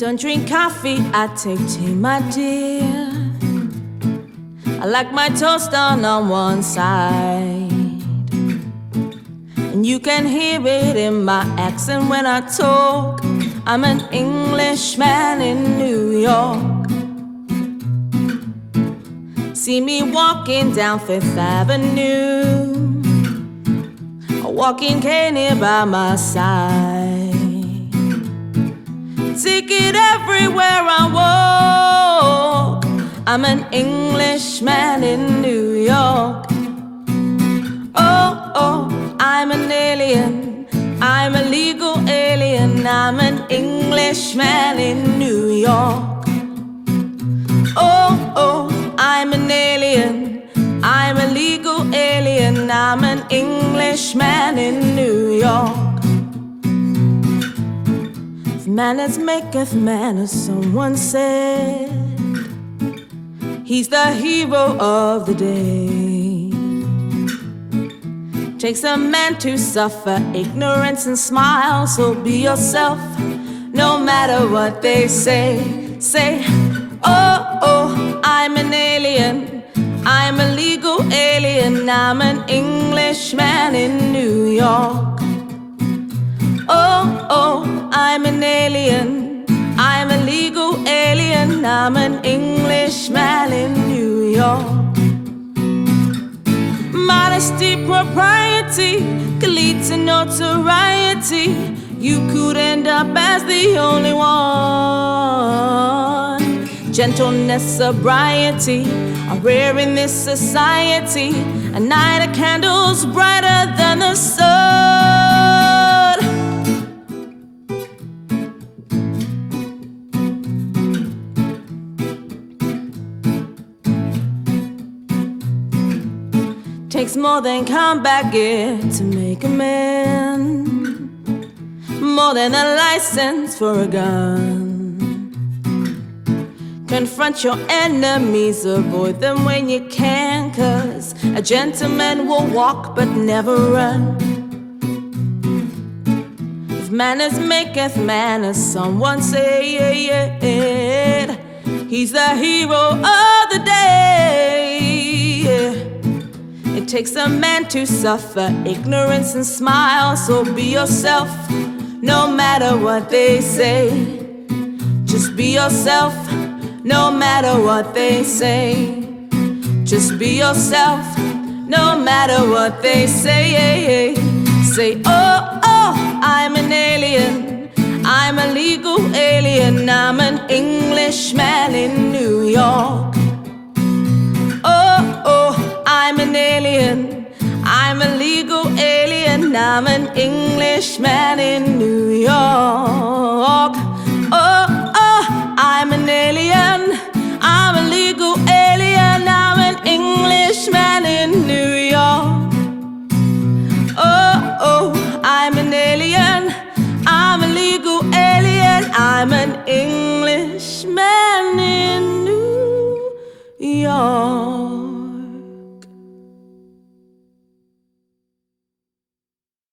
don't drink coffee, I take tea, my dear. I like my toast on on one side. And you can hear it in my accent when I talk. I'm an Englishman in New York. See me walking down Fifth Avenue, a walking cane here by my side. Take it everywhere I walk. I'm an Englishman in New York. Oh, oh, I'm an alien. I'm a legal alien. I'm an Englishman in New York. Oh, oh, I'm an alien. I'm a legal alien. I'm an Englishman manners maketh manners, someone said. He's the hero of the day. Takes a man to suffer ignorance and smile, so be yourself, no matter what they say. Say, oh, oh, I'm an alien. I'm a legal alien. I'm an Englishman in New York. Alien. I'm a legal alien. I'm an Englishman in New York. Modesty, propriety could lead to notoriety. You could end up as the only one. Gentleness, sobriety are rare in this society. A night of candles brighter than the sun. Takes more than combat gear to make a man, more than a license for a gun. Confront your enemies, avoid them when you can, cause a gentleman will walk but never run. If manners maketh manners, someone say it. He's the hero of the day. It takes a man to suffer ignorance and smile, so be yourself, no matter what they say. Just be yourself, no matter what they say. Just be yourself, no matter what they say. Say, oh, oh, I'm an alien. I'm a legal alien. I'm an Englishman in New York. I'm a legal alien, I'm an Englishman in New York. Oh, oh, I'm an alien, I'm a legal alien, I'm an Englishman in New York. Oh, oh, I'm an alien, I'm a legal alien, I'm an Englishman in New York.